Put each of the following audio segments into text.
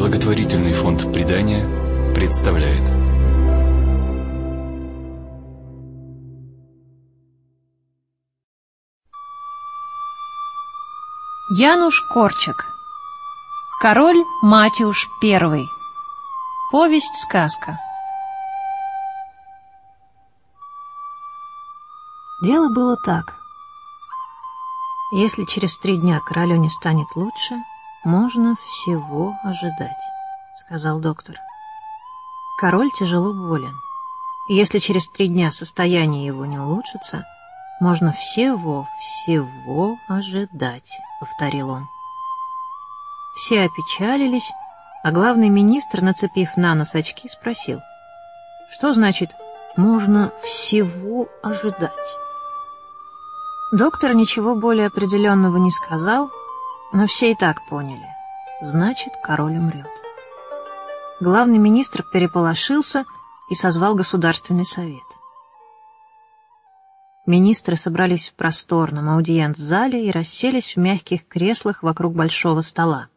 Благотворительный фонд «Предания» представляет. Януш Корчак Король Матюш I Повесть-сказка Дело было так. Если через три дня королю не станет лучше, можно всего ожидать, сказал доктор. Король тяжело болен. Если через три дня состояние его не улучшится, можно всего, всего ожидать, повторил он. Все опечалились, а главный министр, нацепив на нос очки, спросил, что значит «можно всего ожидать»? Доктор ничего более определенного не сказал, но все и так поняли. Значит, король умрет. Главный министр переполошился и созвал Государственный совет. Министры собрались в просторном аудиент-зале и расселись в мягких креслах вокруг большого стола.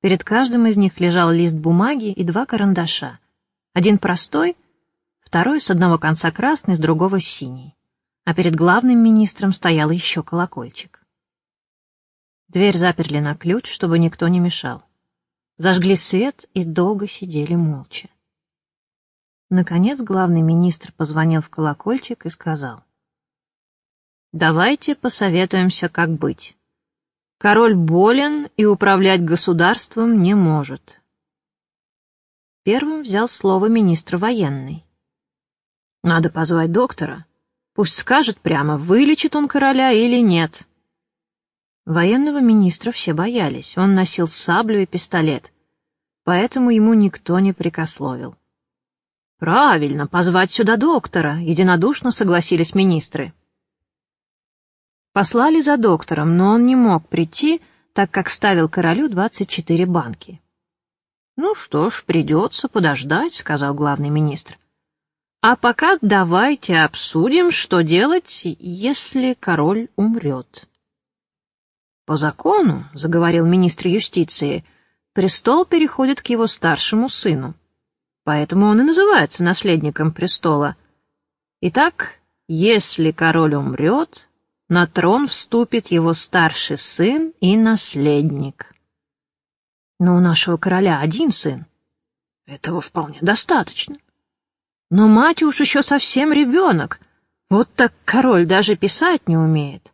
Перед каждым из них лежал лист бумаги и два карандаша. Один простой, второй с одного конца красный, с другого синий а перед главным министром стоял еще колокольчик. Дверь заперли на ключ, чтобы никто не мешал. Зажгли свет и долго сидели молча. Наконец главный министр позвонил в колокольчик и сказал. «Давайте посоветуемся, как быть. Король болен и управлять государством не может». Первым взял слово министр военный. «Надо позвать доктора. Пусть скажет прямо, вылечит он короля или нет. Военного министра все боялись, он носил саблю и пистолет, поэтому ему никто не прикословил. «Правильно, позвать сюда доктора», — единодушно согласились министры. Послали за доктором, но он не мог прийти, так как ставил королю 24 банки. «Ну что ж, придется подождать», — сказал главный министр. А пока давайте обсудим, что делать, если король умрет. По закону, — заговорил министр юстиции, — престол переходит к его старшему сыну. Поэтому он и называется наследником престола. Итак, если король умрет, на трон вступит его старший сын и наследник. Но у нашего короля один сын. Этого вполне достаточно. Но мать уж еще совсем ребенок. Вот так король даже писать не умеет.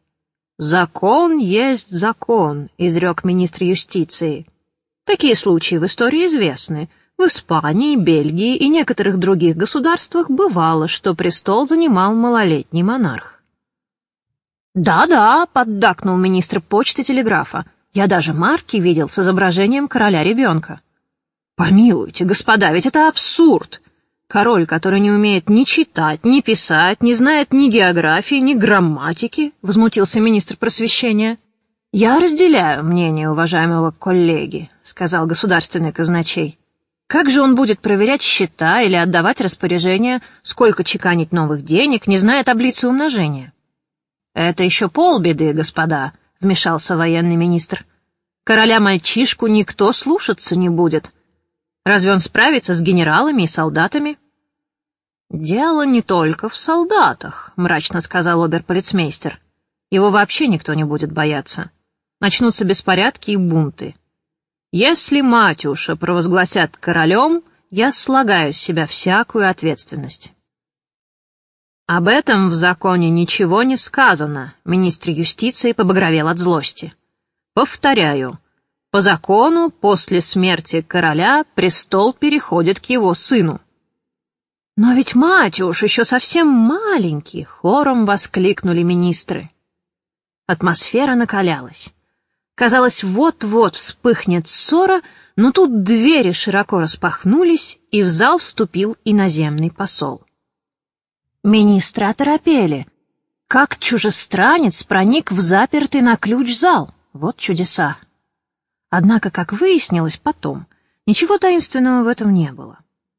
«Закон есть закон», — изрек министр юстиции. Такие случаи в истории известны. В Испании, Бельгии и некоторых других государствах бывало, что престол занимал малолетний монарх. «Да-да», — поддакнул министр почты телеграфа, «я даже марки видел с изображением короля-ребенка». «Помилуйте, господа, ведь это абсурд!» Король, который не умеет ни читать, ни писать, не знает ни географии, ни грамматики, — возмутился министр просвещения. «Я разделяю мнение уважаемого коллеги», — сказал государственный казначей. «Как же он будет проверять счета или отдавать распоряжения, сколько чеканить новых денег, не зная таблицы умножения?» «Это еще полбеды, господа», — вмешался военный министр. «Короля-мальчишку никто слушаться не будет. Разве он справится с генералами и солдатами?» «Дело не только в солдатах», — мрачно сказал оберполицмейстер. «Его вообще никто не будет бояться. Начнутся беспорядки и бунты. Если Матюша провозгласят королем, я слагаю с себя всякую ответственность». «Об этом в законе ничего не сказано», — министр юстиции побагровел от злости. «Повторяю, по закону после смерти короля престол переходит к его сыну». «Но ведь Матюш еще совсем маленький!» — хором воскликнули министры. Атмосфера накалялась. Казалось, вот-вот вспыхнет ссора, но тут двери широко распахнулись, и в зал вступил иноземный посол. Министры оторопели. Как чужестранец проник в запертый на ключ зал? Вот чудеса. Однако, как выяснилось потом, ничего таинственного в этом не было.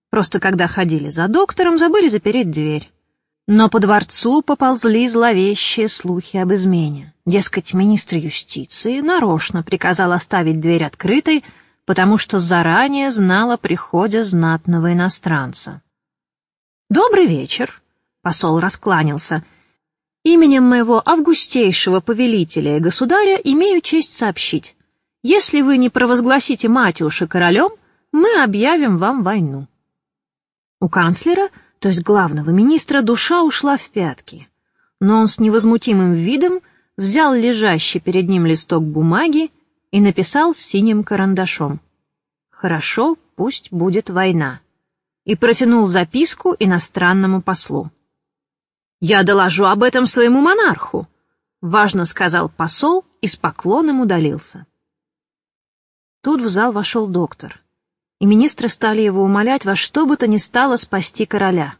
Просто когда ходили за доктором, забыли запереть дверь. Но по дворцу поползли зловещие слухи об измене. Дескать, министр юстиции нарочно приказал оставить дверь открытой, потому что заранее знал о приходе знатного иностранца. «Добрый вечер», — посол раскланялся. «Именем моего августейшего повелителя и государя имею честь сообщить. Если вы не провозгласите Матюша королем, мы объявим вам войну». У канцлера, то есть главного министра, душа ушла в пятки, но он с невозмутимым видом взял лежащий перед ним листок бумаги и написал синим карандашом «Хорошо, пусть будет война» и протянул записку иностранному послу. «Я доложу об этом своему монарху», — важно сказал посол и с поклоном удалился. Тут в зал вошел доктор, и министры стали его умолять во что бы то ни стало спасти короля,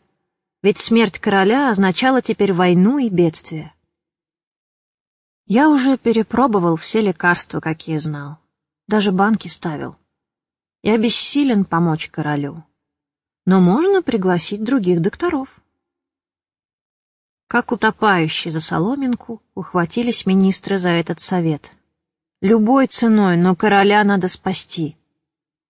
ведь смерть короля означала теперь войну и бедствие. Я уже перепробовал все лекарства, какие знал, даже банки ставил. Я бессилен помочь королю но можно пригласить других докторов. Как утопающие за соломинку, ухватились министры за этот совет. Любой ценой, но короля надо спасти.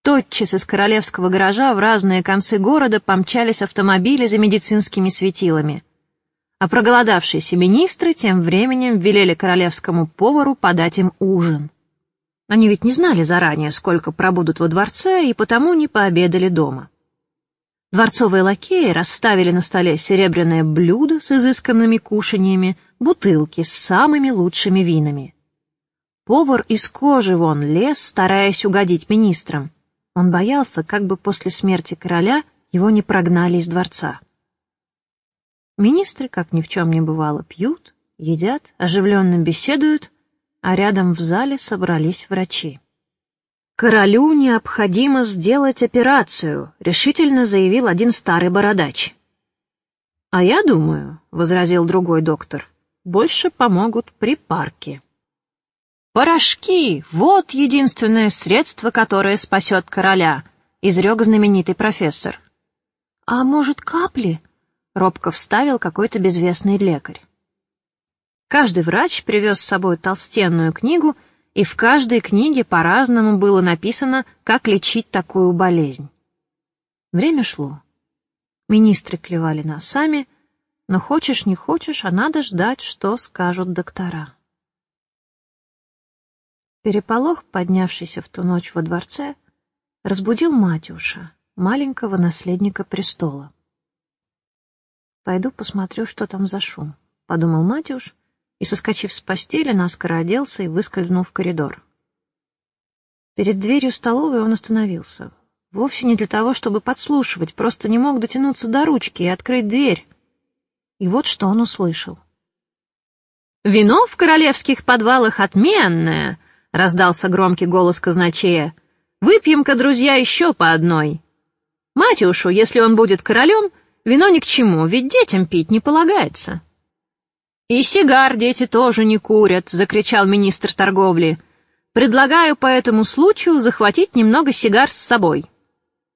Тотчас из королевского гаража в разные концы города помчались автомобили за медицинскими светилами. А проголодавшиеся министры тем временем велели королевскому повару подать им ужин. Они ведь не знали заранее, сколько пробудут во дворце, и потому не пообедали дома. Дворцовые лакеи расставили на столе серебряное блюдо с изысканными кушаньями, бутылки с самыми лучшими винами. Повар из кожи вон лез, стараясь угодить министрам. Он боялся, как бы после смерти короля его не прогнали из дворца. Министры, как ни в чем не бывало, пьют, едят, оживленно беседуют, а рядом в зале собрались врачи. «Королю необходимо сделать операцию», — решительно заявил один старый бородач. «А я думаю», — возразил другой доктор, — «больше помогут припарки». «Порошки — вот единственное средство, которое спасет короля», — изрек знаменитый профессор. «А может, капли?» — робко вставил какой-то безвестный лекарь. Каждый врач привез с собой толстенную книгу — и в каждой книге по-разному было написано, как лечить такую болезнь. Время шло. Министры клевали носами, но хочешь не хочешь, а надо ждать, что скажут доктора. Переполох, поднявшийся в ту ночь во дворце, разбудил Матюша, маленького наследника престола. «Пойду посмотрю, что там за шум», — подумал Матюш, — и, соскочив с постели, наскоро оделся и выскользнул в коридор. Перед дверью столовой он остановился. Вовсе не для того, чтобы подслушивать, просто не мог дотянуться до ручки и открыть дверь. И вот что он услышал. «Вино в королевских подвалах отменное!» — раздался громкий голос казначея. «Выпьем-ка, друзья, еще по одной. Матюшу, если он будет королем, вино ни к чему, ведь детям пить не полагается». «И сигар дети тоже не курят», — закричал министр торговли. «Предлагаю по этому случаю захватить немного сигар с собой».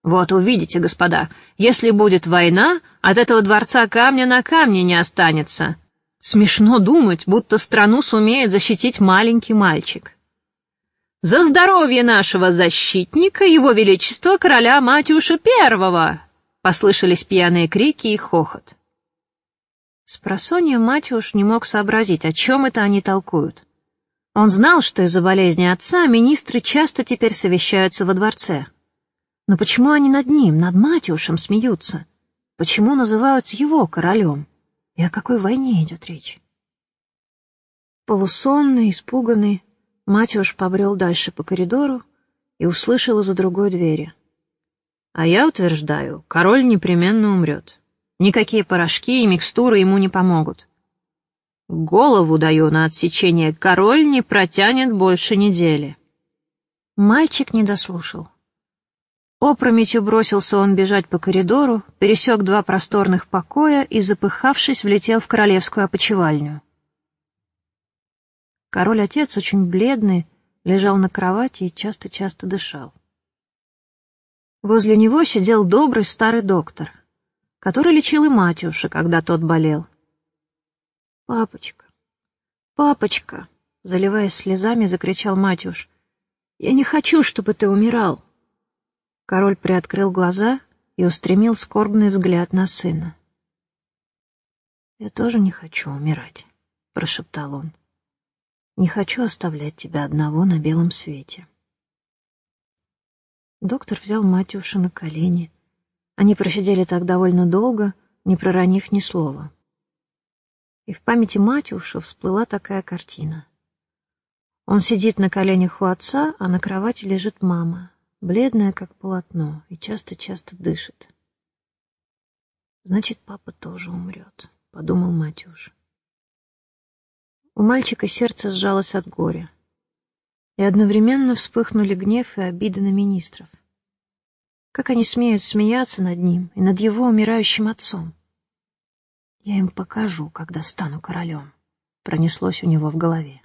«Вот увидите, господа, если будет война, от этого дворца камня на камне не останется. Смешно думать, будто страну сумеет защитить маленький мальчик». «За здоровье нашего защитника, его величества короля Матюша Первого!» Послышались пьяные крики и хохот. Спросонья Матюш не мог сообразить, о чем это они толкуют. Он знал, что из-за болезни отца министры часто теперь совещаются во дворце. Но почему они над ним, над Матюшем, смеются? Почему называют его королем? И о какой войне идет речь? Полусонный, испуганный, Матюш побрел дальше по коридору и услышал из-за другой двери. «А я утверждаю, король непременно умрет. Никакие порошки и микстуры ему не помогут. Голову даю на отсечение, король не протянет больше недели. Мальчик не дослушал. Опрометью бросился он бежать по коридору, пересек два просторных покоя и, запыхавшись, влетел в королевскую опочивальню. Король-отец, очень бледный, лежал на кровати и часто-часто дышал. Возле него сидел добрый старый доктор который лечил и Матюша, когда тот болел. «Папочка, папочка!» — заливаясь слезами, закричал Матюш. Я не хочу, чтобы ты умирал. Король приоткрыл глаза и устремил скорбный взгляд на сына. «Я тоже не хочу умирать», — прошептал он. «Не хочу оставлять тебя одного на белом свете». Доктор взял Матюша на колени. Они просидели так довольно долго, не проронив ни слова. И в памяти Матюша всплыла такая картина. Он сидит на коленях у отца, а на кровати лежит мама, бледная, как полотно, и часто-часто дышит. «Значит, папа тоже умрет», — подумал Матюш. У мальчика сердце сжалось от горя. И одновременно вспыхнули гнев и обида на министров. Как они смеют смеяться над ним и над его умирающим отцом? «Я им покажу, когда стану королем», — пронеслось у него в голове.